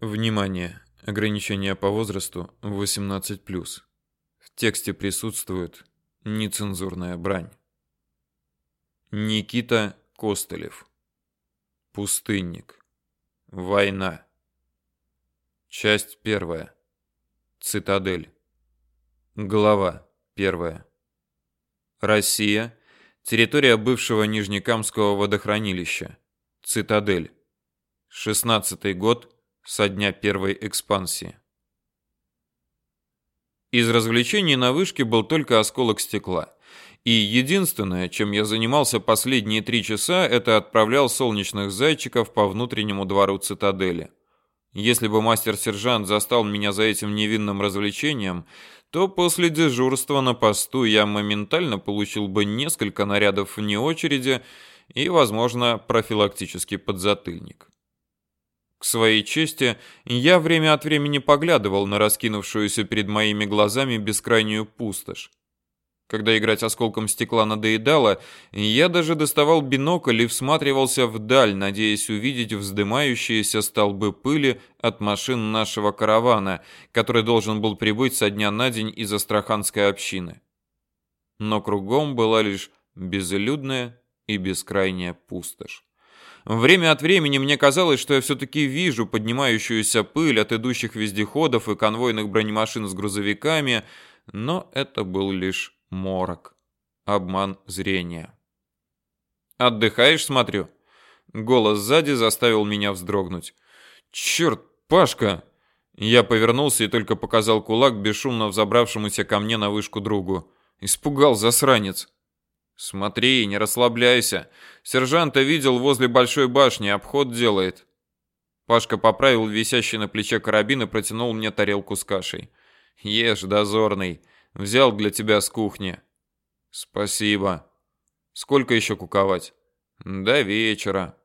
Внимание! Ограничение по возрасту 18+. В тексте присутствует нецензурная брань. Никита Костылев. Пустынник. Война. Часть первая. Цитадель. Глава первая. Россия. Территория бывшего Нижнекамского водохранилища. Цитадель. 16 год со дня первой экспансии. Из развлечений на вышке был только осколок стекла. И единственное, чем я занимался последние три часа, это отправлял солнечных зайчиков по внутреннему двору цитадели. Если бы мастер-сержант застал меня за этим невинным развлечением, то после дежурства на посту я моментально получил бы несколько нарядов вне очереди и, возможно, профилактический подзатыльник. К своей чести, я время от времени поглядывал на раскинувшуюся перед моими глазами бескрайнюю пустошь. Когда играть осколком стекла надоедало, я даже доставал бинокль и всматривался вдаль, надеясь увидеть вздымающиеся столбы пыли от машин нашего каравана, который должен был прибыть со дня на день из Астраханской общины. Но кругом была лишь безлюдная и бескрайняя пустошь. Время от времени мне казалось, что я все-таки вижу поднимающуюся пыль от идущих вездеходов и конвойных бронемашин с грузовиками, но это был лишь морок, обман зрения. «Отдыхаешь, смотрю?» Голос сзади заставил меня вздрогнуть. «Черт, Пашка!» Я повернулся и только показал кулак бесшумно взобравшемуся ко мне на вышку другу. Испугал засранец. Смотри, не расслабляйся. Сержанта видел возле большой башни, обход делает. Пашка поправил висящий на плече карабин и протянул мне тарелку с кашей. Ешь, дозорный. Взял для тебя с кухни. Спасибо. Сколько еще куковать? До вечера.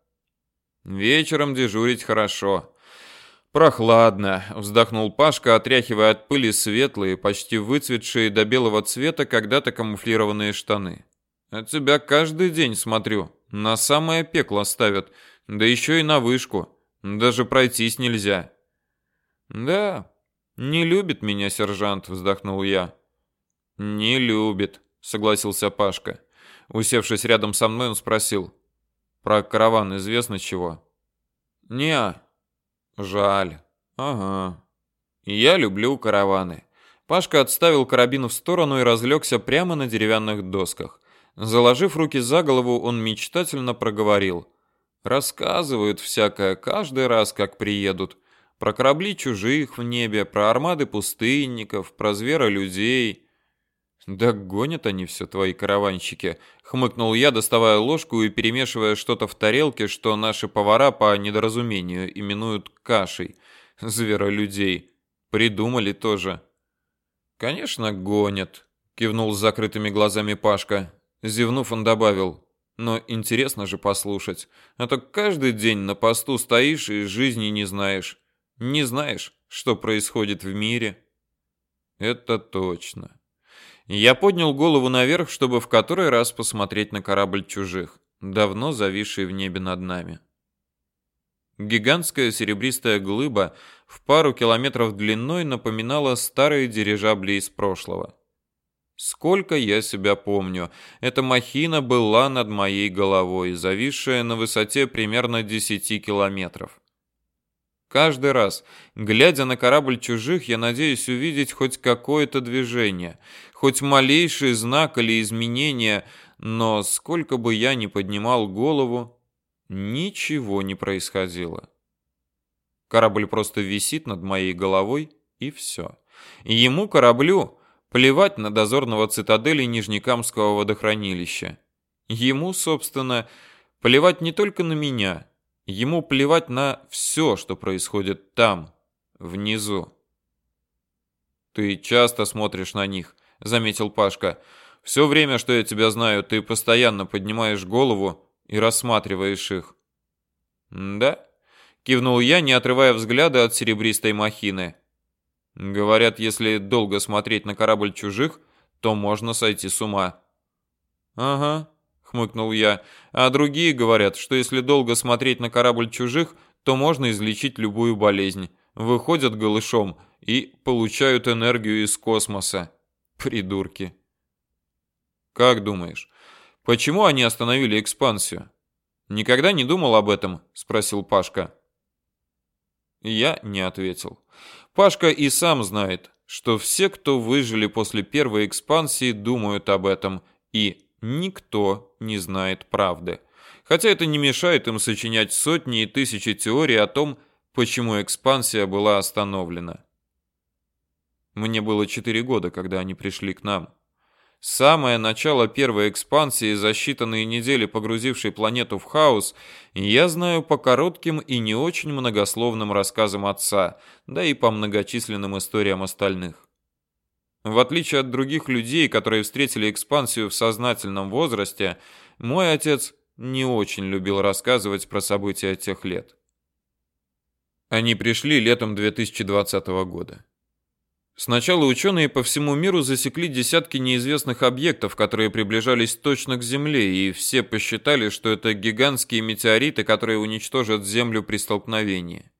Вечером дежурить хорошо. Прохладно, вздохнул Пашка, отряхивая от пыли светлые, почти выцветшие до белого цвета когда-то камуфлированные штаны. От тебя каждый день смотрю. На самое пекло ставят. Да еще и на вышку. Даже пройтись нельзя. Да, не любит меня сержант, вздохнул я. Не любит, согласился Пашка. Усевшись рядом со мной, он спросил. Про караван известно чего? Не, жаль. Ага. Я люблю караваны. Пашка отставил карабин в сторону и разлегся прямо на деревянных досках. Заложив руки за голову, он мечтательно проговорил. «Рассказывают всякое каждый раз, как приедут. Про корабли чужих в небе, про армады пустынников, про зверолюдей». «Да гонят они все, твои караванщики», — хмыкнул я, доставая ложку и перемешивая что-то в тарелке, что наши повара по недоразумению именуют кашей. Зверолюдей. Придумали тоже. «Конечно, гонят», — кивнул с закрытыми глазами Пашка. Зевнув, он добавил, но интересно же послушать. А то каждый день на посту стоишь и жизни не знаешь. Не знаешь, что происходит в мире. Это точно. Я поднял голову наверх, чтобы в который раз посмотреть на корабль чужих, давно зависший в небе над нами. Гигантская серебристая глыба в пару километров длиной напоминала старые дирижабли из прошлого. Сколько я себя помню, эта махина была над моей головой, зависшая на высоте примерно 10 километров. Каждый раз, глядя на корабль чужих, я надеюсь увидеть хоть какое-то движение, хоть малейший знак или изменение, но сколько бы я ни поднимал голову, ничего не происходило. Корабль просто висит над моей головой, и все. Ему, кораблю, Плевать на дозорного цитадели Нижнекамского водохранилища. Ему, собственно, плевать не только на меня. Ему плевать на все, что происходит там, внизу. «Ты часто смотришь на них», — заметил Пашка. «Все время, что я тебя знаю, ты постоянно поднимаешь голову и рассматриваешь их». «Да?» — кивнул я, не отрывая взгляда от серебристой махины. Говорят, если долго смотреть на корабль чужих, то можно сойти с ума. Ага, хмыкнул я. А другие говорят, что если долго смотреть на корабль чужих, то можно излечить любую болезнь. выходят голышом и получают энергию из космоса. Придурки. Как думаешь, почему они остановили экспансию? Никогда не думал об этом, спросил Пашка. Я не ответил. Пашка и сам знает, что все, кто выжили после первой экспансии, думают об этом, и никто не знает правды. Хотя это не мешает им сочинять сотни и тысячи теорий о том, почему экспансия была остановлена. Мне было четыре года, когда они пришли к нам. Самое начало первой экспансии, за считанные недели погрузившей планету в хаос, я знаю по коротким и не очень многословным рассказам отца, да и по многочисленным историям остальных. В отличие от других людей, которые встретили экспансию в сознательном возрасте, мой отец не очень любил рассказывать про события тех лет. Они пришли летом 2020 года. Сначала ученые по всему миру засекли десятки неизвестных объектов, которые приближались точно к Земле, и все посчитали, что это гигантские метеориты, которые уничтожат Землю при столкновении.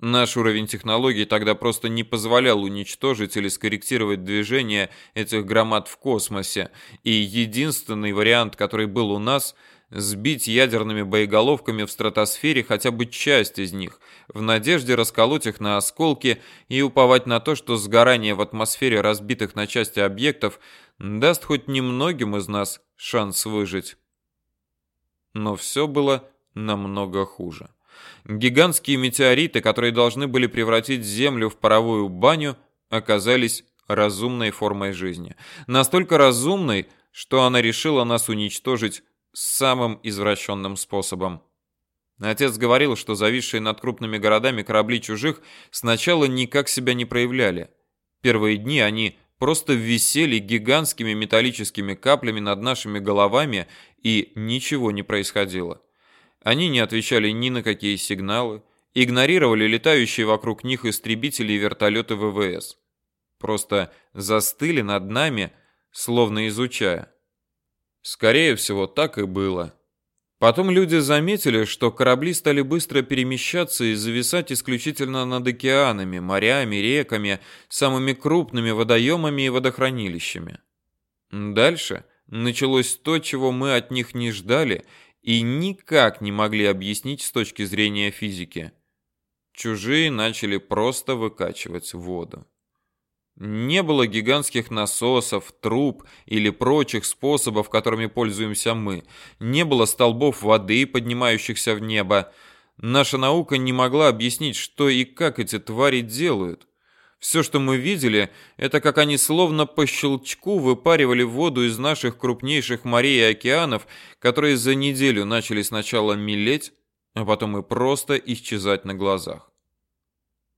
Наш уровень технологий тогда просто не позволял уничтожить или скорректировать движение этих громад в космосе, и единственный вариант, который был у нас – сбить ядерными боеголовками в стратосфере хотя бы часть из них, в надежде расколоть их на осколки и уповать на то, что сгорание в атмосфере разбитых на части объектов даст хоть немногим из нас шанс выжить. Но все было намного хуже. Гигантские метеориты, которые должны были превратить Землю в паровую баню, оказались разумной формой жизни. Настолько разумной, что она решила нас уничтожить самым извращенным способом. Отец говорил, что зависшие над крупными городами корабли чужих сначала никак себя не проявляли. Первые дни они просто висели гигантскими металлическими каплями над нашими головами, и ничего не происходило. Они не отвечали ни на какие сигналы, игнорировали летающие вокруг них истребители и вертолеты ВВС. Просто застыли над нами, словно изучая. Скорее всего, так и было. Потом люди заметили, что корабли стали быстро перемещаться и зависать исключительно над океанами, морями, реками, самыми крупными водоемами и водохранилищами. Дальше началось то, чего мы от них не ждали и никак не могли объяснить с точки зрения физики. Чужие начали просто выкачивать воду. Не было гигантских насосов, труб или прочих способов, которыми пользуемся мы. Не было столбов воды, поднимающихся в небо. Наша наука не могла объяснить, что и как эти твари делают. Все, что мы видели, это как они словно по щелчку выпаривали воду из наших крупнейших морей и океанов, которые за неделю начали сначала мелеть, а потом и просто исчезать на глазах.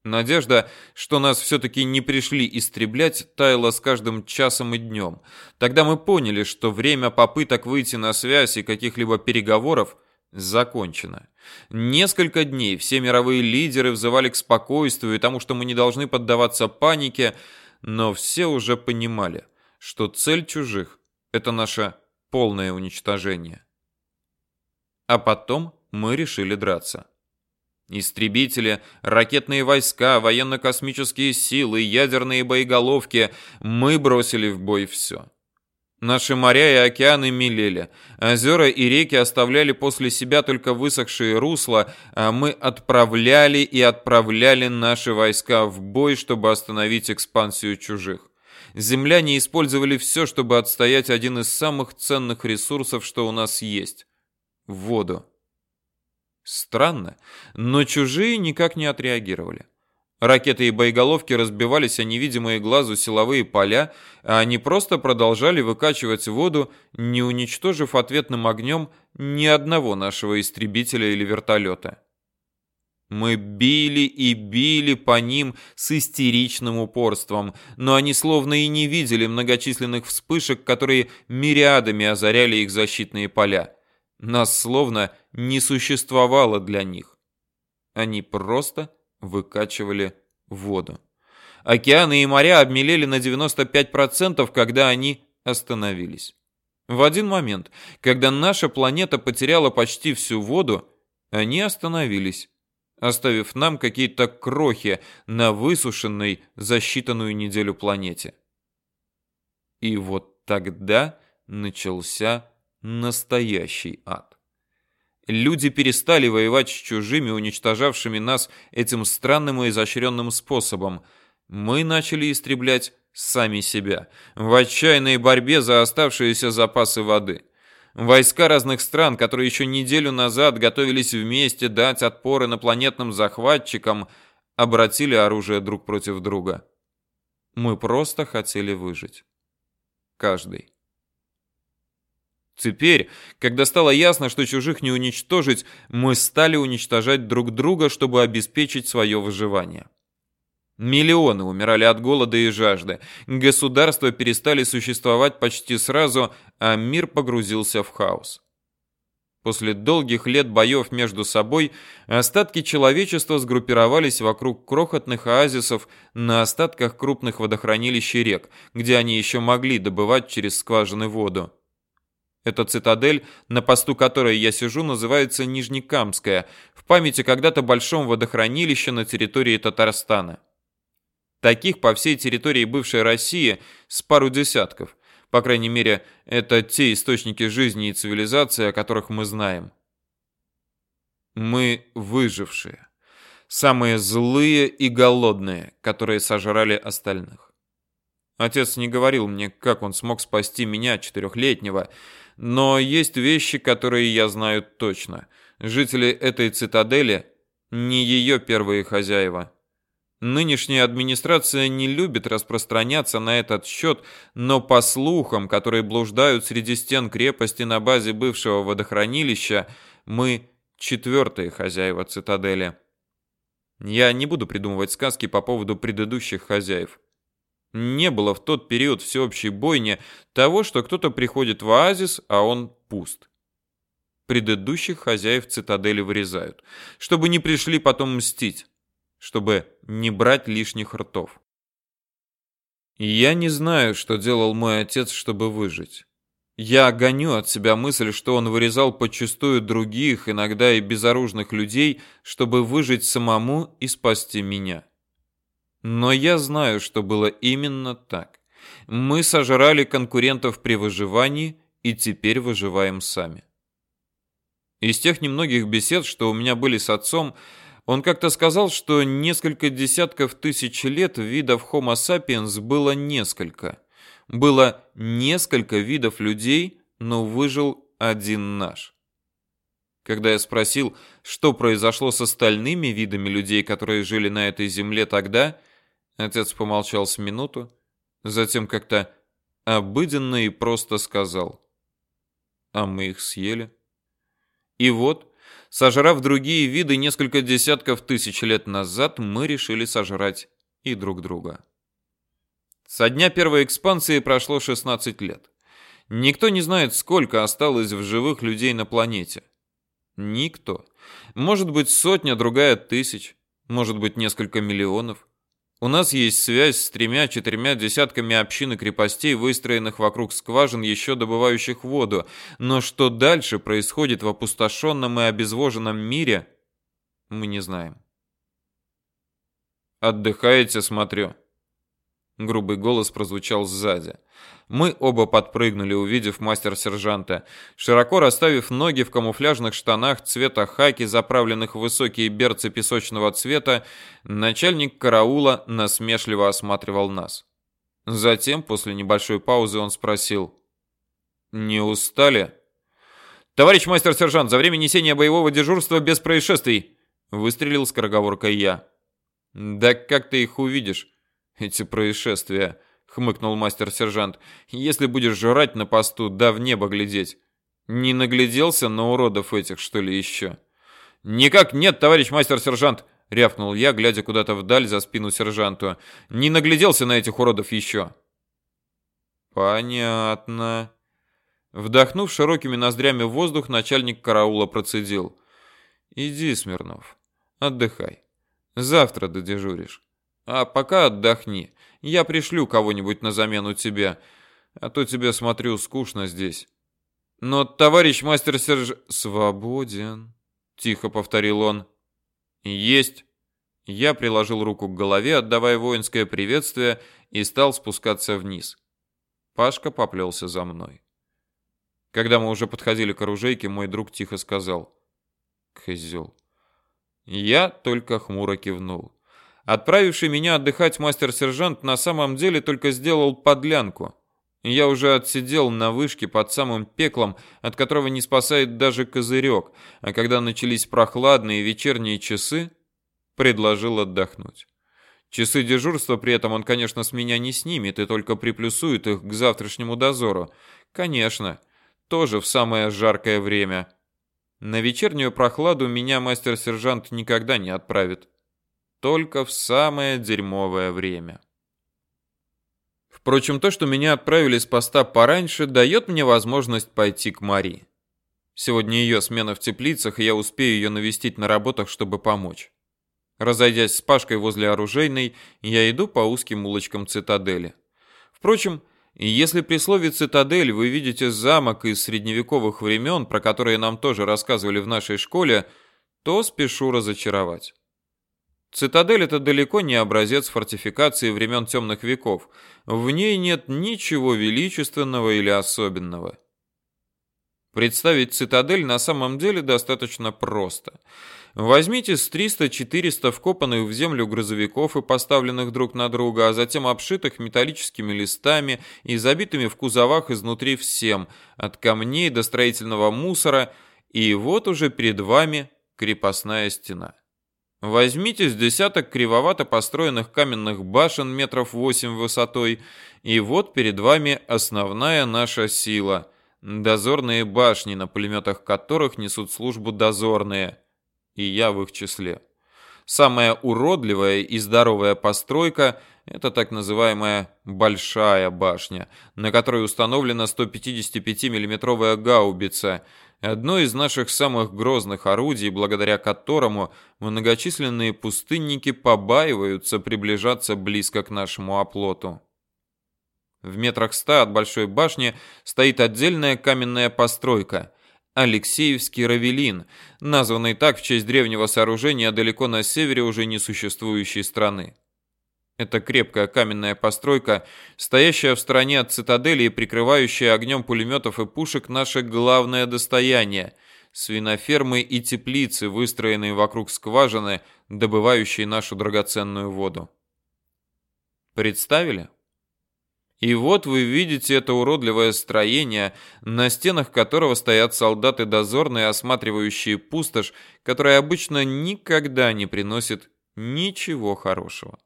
Надежда, что нас все-таки не пришли истреблять, таяла с каждым часом и днем. Тогда мы поняли, что время попыток выйти на связь и каких-либо переговоров закончено. Несколько дней все мировые лидеры взывали к спокойствию и тому, что мы не должны поддаваться панике, но все уже понимали, что цель чужих – это наше полное уничтожение. А потом мы решили драться. Истребители, ракетные войска, военно-космические силы, ядерные боеголовки – мы бросили в бой все. Наши моря и океаны мелели, озера и реки оставляли после себя только высохшие русла, а мы отправляли и отправляли наши войска в бой, чтобы остановить экспансию чужих. Земляне использовали все, чтобы отстоять один из самых ценных ресурсов, что у нас есть – воду. Странно, но чужие никак не отреагировали. Ракеты и боеголовки разбивались о невидимые глазу силовые поля, а они просто продолжали выкачивать воду, не уничтожив ответным огнем ни одного нашего истребителя или вертолета. Мы били и били по ним с истеричным упорством, но они словно и не видели многочисленных вспышек, которые мириадами озаряли их защитные поля. Нас словно не существовало для них. Они просто выкачивали воду. Океаны и моря обмелели на 95%, когда они остановились. В один момент, когда наша планета потеряла почти всю воду, они остановились. оставив нам какие-то крохи на высушенной за считанную неделю планете. И вот тогда начался настоящий ад. Люди перестали воевать с чужими, уничтожавшими нас этим странным и изощренным способом. Мы начали истреблять сами себя в отчаянной борьбе за оставшиеся запасы воды. Войска разных стран, которые еще неделю назад готовились вместе дать отпор инопланетным захватчикам, обратили оружие друг против друга. Мы просто хотели выжить. Каждый. Теперь, когда стало ясно, что чужих не уничтожить, мы стали уничтожать друг друга, чтобы обеспечить свое выживание. Миллионы умирали от голода и жажды. Государства перестали существовать почти сразу, а мир погрузился в хаос. После долгих лет боев между собой остатки человечества сгруппировались вокруг крохотных оазисов на остатках крупных водохранилищ и рек, где они еще могли добывать через скважины воду. Эта цитадель, на посту которой я сижу, называется Нижнекамская, в памяти когда-то большом водохранилища на территории Татарстана. Таких по всей территории бывшей России с пару десятков. По крайней мере, это те источники жизни и цивилизации, о которых мы знаем. Мы выжившие. Самые злые и голодные, которые сожрали остальных. Отец не говорил мне, как он смог спасти меня, четырехлетнего, но есть вещи, которые я знаю точно. Жители этой цитадели не ее первые хозяева. Нынешняя администрация не любит распространяться на этот счет, но по слухам, которые блуждают среди стен крепости на базе бывшего водохранилища, мы четвертые хозяева цитадели. Я не буду придумывать сказки по поводу предыдущих хозяев. Не было в тот период всеобщей бойни того, что кто-то приходит в оазис, а он пуст. Предыдущих хозяев цитадели вырезают, чтобы не пришли потом мстить чтобы не брать лишних ртов. Я не знаю, что делал мой отец, чтобы выжить. Я гоню от себя мысль, что он вырезал почастую других, иногда и безоружных людей, чтобы выжить самому и спасти меня. Но я знаю, что было именно так. Мы сожрали конкурентов при выживании и теперь выживаем сами. Из тех немногих бесед, что у меня были с отцом, он как-то сказал, что несколько десятков тысяч лет видов Homo sapiens было несколько. Было несколько видов людей, но выжил один наш. Когда я спросил, что произошло с остальными видами людей, которые жили на этой земле тогда, отец помолчал с минуту, затем как-то обыденно и просто сказал: "А мы их съели". И вот Сожрав другие виды несколько десятков тысяч лет назад, мы решили сожрать и друг друга. Со дня первой экспансии прошло 16 лет. Никто не знает, сколько осталось в живых людей на планете. Никто. Может быть, сотня, другая тысяч, может быть, несколько миллионов. У нас есть связь с тремя-четырьмя десятками общин и крепостей, выстроенных вокруг скважин, еще добывающих воду. Но что дальше происходит в опустошенном и обезвоженном мире, мы не знаем. «Отдыхаете, смотрю». Грубый голос прозвучал сзади. Мы оба подпрыгнули, увидев мастер-сержанта. Широко расставив ноги в камуфляжных штанах цвета хаки, заправленных в высокие берцы песочного цвета, начальник караула насмешливо осматривал нас. Затем, после небольшой паузы, он спросил. «Не устали?» «Товарищ мастер-сержант, за время несения боевого дежурства без происшествий!» Выстрелил скороговоркой я. «Да как ты их увидишь, эти происшествия?» хмыкнул мастер-сержант. Если будешь жрать на посту, да в небо глядеть. Не нагляделся на уродов этих, что ли, еще? Никак нет, товарищ мастер-сержант, рявкнул я, глядя куда-то вдаль за спину сержанту. Не нагляделся на этих уродов еще. Понятно. Вдохнув широкими ноздрями воздух, начальник караула процедил: "Иди, Смирнов, отдыхай. Завтра додежуришь. А пока отдохни. Я пришлю кого-нибудь на замену тебе, а то тебе, смотрю, скучно здесь. Но товарищ мастер-серж... Свободен, тихо повторил он. Есть. Я приложил руку к голове, отдавая воинское приветствие, и стал спускаться вниз. Пашка поплелся за мной. Когда мы уже подходили к оружейке, мой друг тихо сказал. Козел. Я только хмуро кивнул. Отправивший меня отдыхать мастер-сержант на самом деле только сделал подлянку. Я уже отсидел на вышке под самым пеклом, от которого не спасает даже козырек, а когда начались прохладные вечерние часы, предложил отдохнуть. Часы дежурства при этом он, конечно, с меня не снимет и только приплюсует их к завтрашнему дозору. Конечно, тоже в самое жаркое время. На вечернюю прохладу меня мастер-сержант никогда не отправит. Только в самое дерьмовое время. Впрочем, то, что меня отправили с поста пораньше, дает мне возможность пойти к Мари. Сегодня ее смена в теплицах, и я успею ее навестить на работах, чтобы помочь. Разойдясь с Пашкой возле оружейной, я иду по узким улочкам цитадели. Впрочем, если при слове «цитадель» вы видите замок из средневековых времен, про которые нам тоже рассказывали в нашей школе, то спешу разочаровать. Цитадель – это далеко не образец фортификации времен темных веков. В ней нет ничего величественного или особенного. Представить цитадель на самом деле достаточно просто. Возьмите с 300-400 вкопанных в землю грузовиков и поставленных друг на друга, а затем обшитых металлическими листами и забитыми в кузовах изнутри всем, от камней до строительного мусора, и вот уже перед вами крепостная стена. Возьмите с десяток кривовато построенных каменных башен метров восемь высотой, и вот перед вами основная наша сила – дозорные башни, на пулеметах которых несут службу дозорные, и я в их числе. Самая уродливая и здоровая постройка – это так называемая «большая башня», на которой установлена 155 миллиметровая гаубица – одно из наших самых грозных орудий, благодаря которому многочисленные пустынники побаиваются приближаться близко к нашему оплоту. В метрах ста от большой башни стоит отдельная каменная постройка – Алексеевский Равелин, названный так в честь древнего сооружения далеко на севере уже несуществующей страны. Это крепкая каменная постройка, стоящая в стороне от цитадели и прикрывающая огнем пулеметов и пушек наше главное достояние – свинофермы и теплицы, выстроенные вокруг скважины, добывающей нашу драгоценную воду. Представили? И вот вы видите это уродливое строение, на стенах которого стоят солдаты дозорные, осматривающие пустошь, которая обычно никогда не приносит ничего хорошего.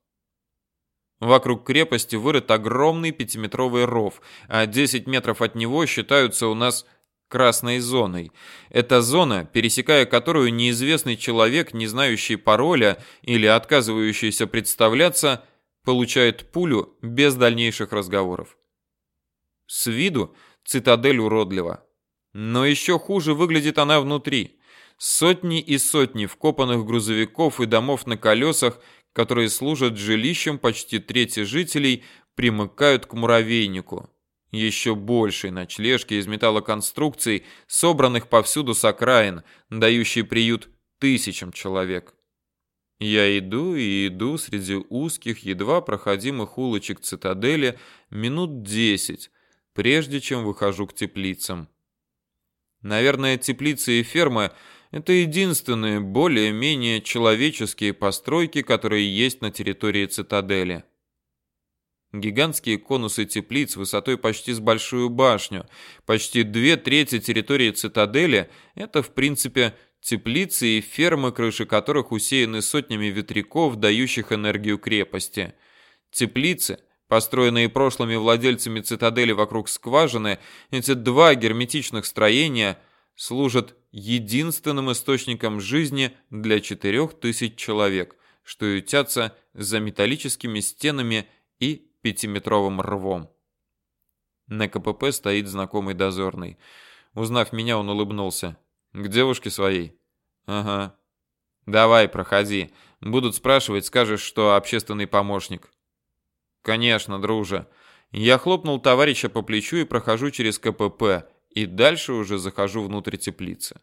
Вокруг крепости вырыт огромный пятиметровый ров, а 10 метров от него считаются у нас красной зоной. Это зона, пересекая которую неизвестный человек, не знающий пароля или отказывающийся представляться, получает пулю без дальнейших разговоров. С виду цитадель уродлива. Но еще хуже выглядит она внутри. Сотни и сотни вкопанных грузовиков и домов на колесах, которые служат жилищем почти трети жителей, примыкают к муравейнику. Еще большей ночлежки из металлоконструкций, собранных повсюду с окраин, дающий приют тысячам человек. Я иду и иду среди узких, едва проходимых улочек цитадели минут десять, прежде чем выхожу к теплицам. Наверное, теплицы и фермы – это единственные более-менее человеческие постройки, которые есть на территории цитадели. Гигантские конусы теплиц высотой почти с большую башню, почти две трети территории цитадели – это, в принципе, теплицы и фермы, крыши которых усеяны сотнями ветряков, дающих энергию крепости. Теплицы, построенные прошлыми владельцами цитадели вокруг скважины, эти два герметичных строения – служат единственным источником жизни для четырех тысяч человек, что ютятся за металлическими стенами и пятиметровым рвом. На КПП стоит знакомый дозорный. Узнав меня, он улыбнулся. «К девушке своей?» «Ага». «Давай, проходи. Будут спрашивать, скажешь, что общественный помощник». «Конечно, друже». Я хлопнул товарища по плечу и прохожу через КПП, и дальше уже захожу внутрь теплицы.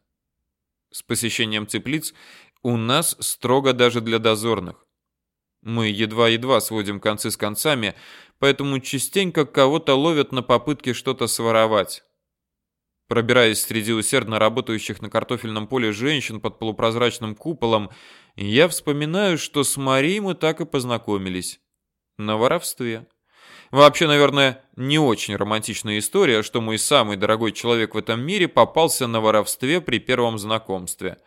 С посещением теплиц У нас строго даже для дозорных. Мы едва-едва сводим концы с концами, поэтому частенько кого-то ловят на попытке что-то своровать. Пробираясь среди усердно работающих на картофельном поле женщин под полупрозрачным куполом, я вспоминаю, что с Марией мы так и познакомились. На воровстве. Вообще, наверное, не очень романтичная история, что мой самый дорогой человек в этом мире попался на воровстве при первом знакомстве.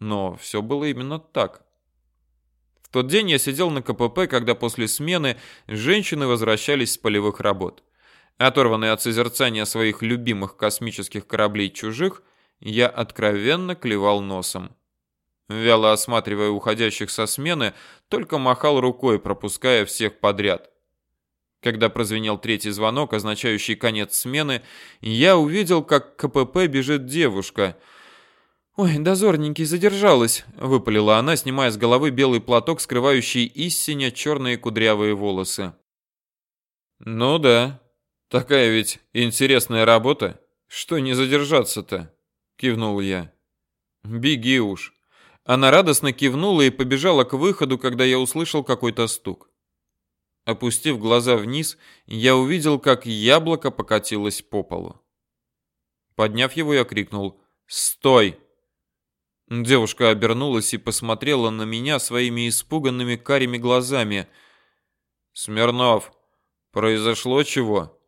Но все было именно так. В тот день я сидел на КПП, когда после смены женщины возвращались с полевых работ. Оторванный от созерцания своих любимых космических кораблей чужих, я откровенно клевал носом. Вяло осматривая уходящих со смены, только махал рукой, пропуская всех подряд. Когда прозвенел третий звонок, означающий конец смены, я увидел, как к КПП бежит девушка. «Ой, дозорненький, задержалась», — выпалила она, снимая с головы белый платок, скрывающий истине черные кудрявые волосы. «Ну да, Такая ведь интересная работа. Что не задержаться-то? Кивнул я. Беги уж. Она радостно кивнула и побежала к выходу, когда я услышал какой-то стук. Опустив глаза вниз, я увидел, как яблоко покатилось по полу. Подняв его, я крикнул «Стой!». Девушка обернулась и посмотрела на меня своими испуганными карими глазами. «Смирнов, произошло чего?»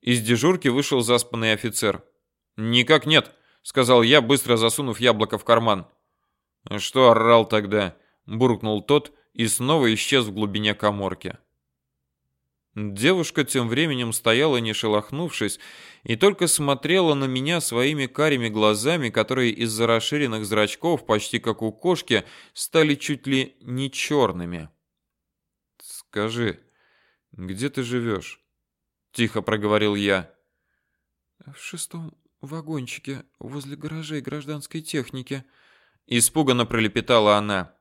Из дежурки вышел заспанный офицер. «Никак нет», — сказал я, быстро засунув яблоко в карман. «А «Что орал тогда?» — буркнул тот и снова исчез в глубине каморки. Девушка тем временем стояла, не шелохнувшись, и только смотрела на меня своими карими глазами, которые из-за расширенных зрачков, почти как у кошки, стали чуть ли не черными. «Скажи, где ты живешь?» тихо проговорил я. В шестом вагончике возле гаражей гражданской техники, испуганно пролепетала она.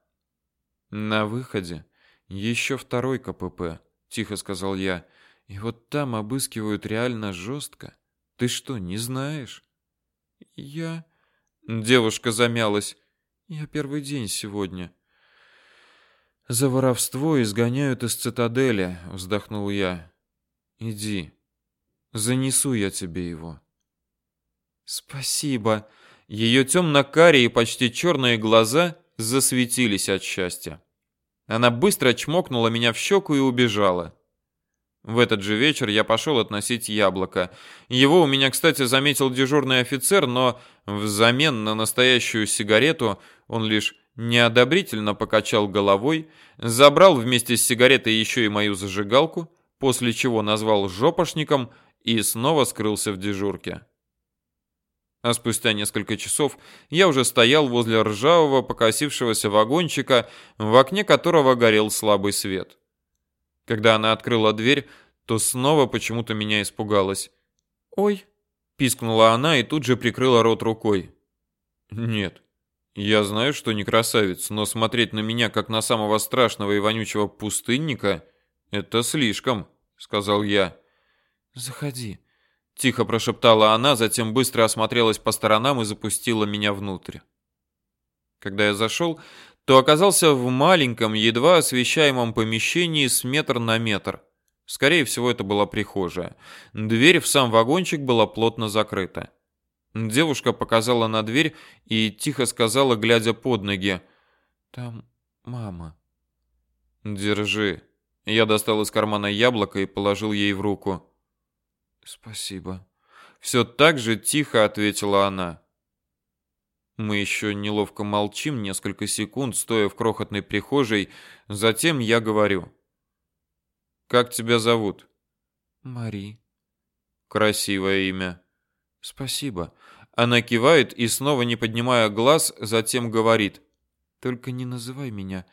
На выходе еще второй КПП, тихо сказал я. И вот там обыскивают реально жестко. Ты что, не знаешь? Я Девушка замялась. Я первый день сегодня. За воровство изгоняют из цитадели, вздохнул я. Иди. Занесу я тебе его. Спасибо. Ее темно-карие, почти черные глаза засветились от счастья. Она быстро чмокнула меня в щеку и убежала. В этот же вечер я пошел относить яблоко. Его у меня, кстати, заметил дежурный офицер, но взамен на настоящую сигарету он лишь неодобрительно покачал головой, забрал вместе с сигаретой еще и мою зажигалку после чего назвал жопошником и снова скрылся в дежурке. А спустя несколько часов я уже стоял возле ржавого покосившегося вагончика, в окне которого горел слабый свет. Когда она открыла дверь, то снова почему-то меня испугалась. «Ой!» — пискнула она и тут же прикрыла рот рукой. «Нет, я знаю, что не красавец, но смотреть на меня, как на самого страшного и вонючего пустынника, это слишком» сказал я. Заходи, тихо прошептала она, затем быстро осмотрелась по сторонам и запустила меня внутрь. Когда я зашел, то оказался в маленьком, едва освещаемом помещении с метр на метр. Скорее всего, это была прихожая. Дверь в сам вагончик была плотно закрыта. Девушка показала на дверь и тихо сказала, глядя под ноги: "Там мама". "Держи", я достал из кармана яблоко и положил ей в руку. «Спасибо». Все так же тихо ответила она. Мы еще неловко молчим несколько секунд, стоя в крохотной прихожей. Затем я говорю. «Как тебя зовут?» «Мари». «Красивое имя». «Спасибо». Она кивает и, снова не поднимая глаз, затем говорит. «Только не называй меня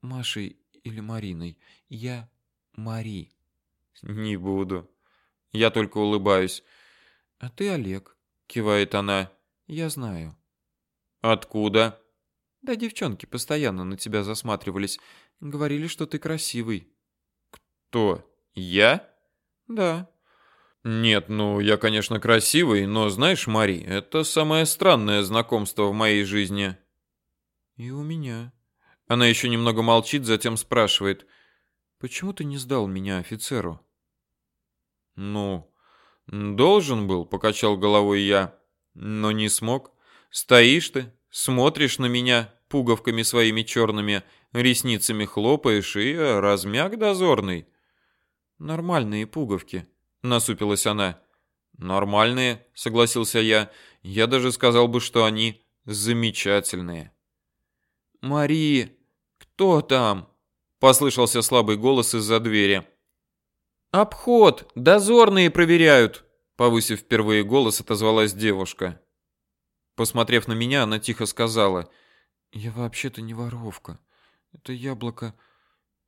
Машей или Мариной. Я Мари. Не буду. Я только улыбаюсь. А ты Олег, кивает она. Я знаю. Откуда? Да девчонки постоянно на тебя засматривались. Говорили, что ты красивый. Кто? Я? Да. Нет, ну я, конечно, красивый, но знаешь, Мари, это самое странное знакомство в моей жизни. И у меня. Она еще немного молчит, затем спрашивает. Почему ты не сдал меня офицеру? Ну, должен был, покачал головой я, но не смог. Стоишь ты, смотришь на меня пуговками своими черными, ресницами хлопаешь и размяк дозорный. Нормальные пуговки, насупилась она. Нормальные, согласился я. Я даже сказал бы, что они замечательные. Мари, кто там? Послышался слабый голос из-за двери. Обход, дозорные проверяют, повысив впервые голос, отозвалась девушка. Посмотрев на меня, она тихо сказала: "Я вообще-то не воровка. Это яблоко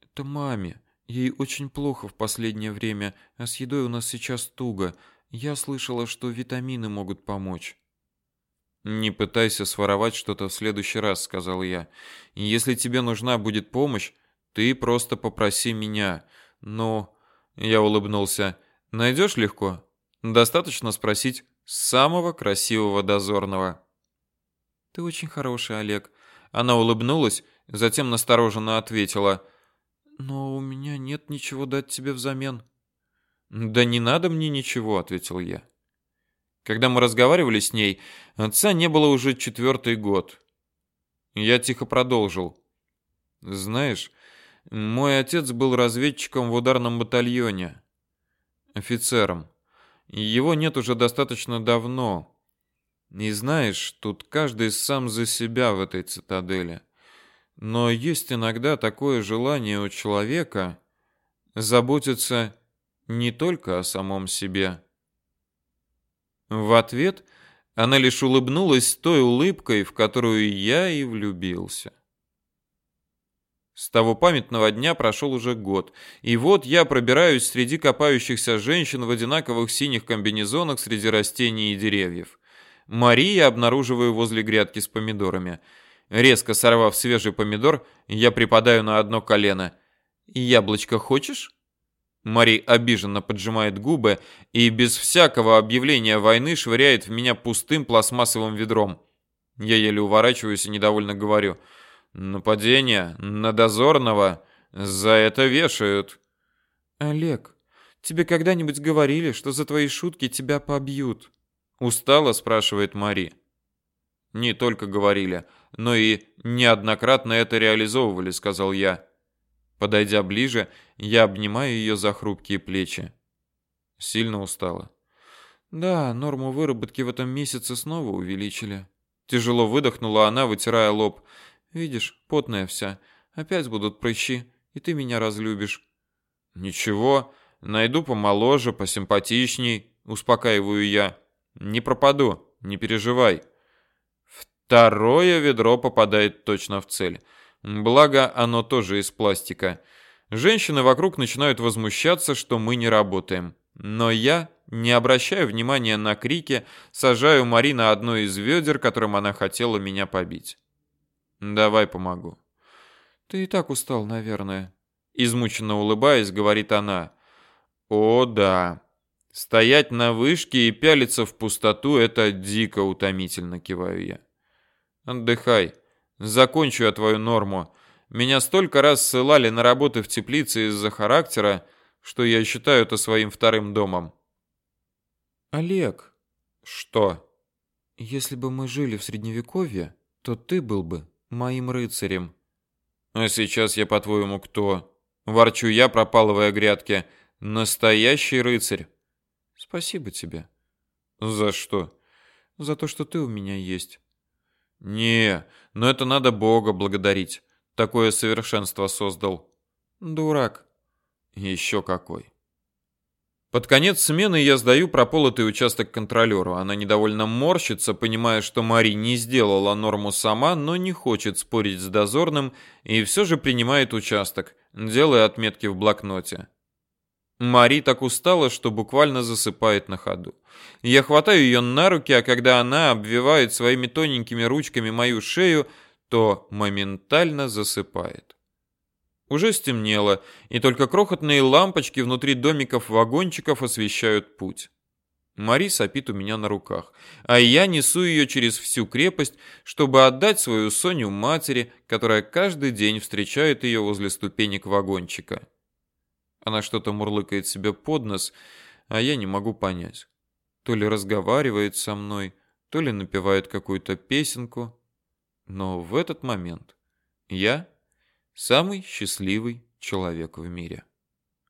это маме. Ей очень плохо в последнее время, а с едой у нас сейчас туго. Я слышала, что витамины могут помочь". «Не пытайся своровать что-то в следующий раз», — сказал я. «Если тебе нужна будет помощь, ты просто попроси меня. Но...» Я улыбнулся. «Найдешь легко? Достаточно спросить самого красивого дозорного». «Ты очень хороший, Олег». Она улыбнулась, затем настороженно ответила. «Но у меня нет ничего дать тебе взамен». «Да не надо мне ничего», — ответил я. Когда мы разговаривали с ней, отца не было уже четвертый год. Я тихо продолжил. Знаешь, мой отец был разведчиком в ударном батальоне, офицером. Его нет уже достаточно давно. И знаешь, тут каждый сам за себя в этой цитадели. Но есть иногда такое желание у человека заботиться не только о самом себе, в ответ она лишь улыбнулась той улыбкой, в которую я и влюбился. С того памятного дня прошел уже год, и вот я пробираюсь среди копающихся женщин в одинаковых синих комбинезонах среди растений и деревьев. Мария обнаруживаю возле грядки с помидорами. Резко сорвав свежий помидор, я припадаю на одно колено. «Яблочко хочешь?» Мари обиженно поджимает губы и без всякого объявления войны швыряет в меня пустым пластмассовым ведром. Я еле уворачиваюсь и недовольно говорю. Нападение на дозорного за это вешают. Олег, тебе когда-нибудь говорили, что за твои шутки тебя побьют? Устало спрашивает Мари. Не только говорили, но и неоднократно это реализовывали, сказал я. Подойдя ближе, я обнимаю ее за хрупкие плечи. Сильно устала. Да, норму выработки в этом месяце снова увеличили. Тяжело выдохнула она, вытирая лоб. Видишь, потная вся. Опять будут прыщи, и ты меня разлюбишь. Ничего, найду помоложе, посимпатичней, успокаиваю я. Не пропаду, не переживай. Второе ведро попадает точно в цель. Благо, оно тоже из пластика. Женщины вокруг начинают возмущаться, что мы не работаем. Но я, не обращая внимания на крики, сажаю Мари на одно из ведер, которым она хотела меня побить. Давай помогу. Ты и так устал, наверное. Измученно улыбаясь, говорит она. О, да. Стоять на вышке и пялиться в пустоту это дико утомительно, киваю я. Отдыхай. Закончу я твою норму. Меня столько раз ссылали на работы в теплице из-за характера, что я считаю это своим вторым домом. Олег, что? Если бы мы жили в средневековье, то ты был бы моим рыцарем. А сейчас я, по-твоему, кто? Ворчу я, пропалывая грядки. Настоящий рыцарь. Спасибо тебе. За что? За то, что ты у меня есть. Не, но это надо Бога благодарить. Такое совершенство создал. Дурак. Еще какой. Под конец смены я сдаю прополотый участок контролеру. Она недовольно морщится, понимая, что Мари не сделала норму сама, но не хочет спорить с дозорным и все же принимает участок, делая отметки в блокноте. Мари так устала, что буквально засыпает на ходу. Я хватаю ее на руки, а когда она обвивает своими тоненькими ручками мою шею, то моментально засыпает. Уже стемнело, и только крохотные лампочки внутри домиков вагончиков освещают путь. Мари сопит у меня на руках, а я несу ее через всю крепость, чтобы отдать свою Соню матери, которая каждый день встречает ее возле ступенек вагончика. Она что-то мурлыкает себе под нос, а я не могу понять. То ли разговаривает со мной, то ли напевает какую-то песенку. Но в этот момент я самый счастливый человек в мире.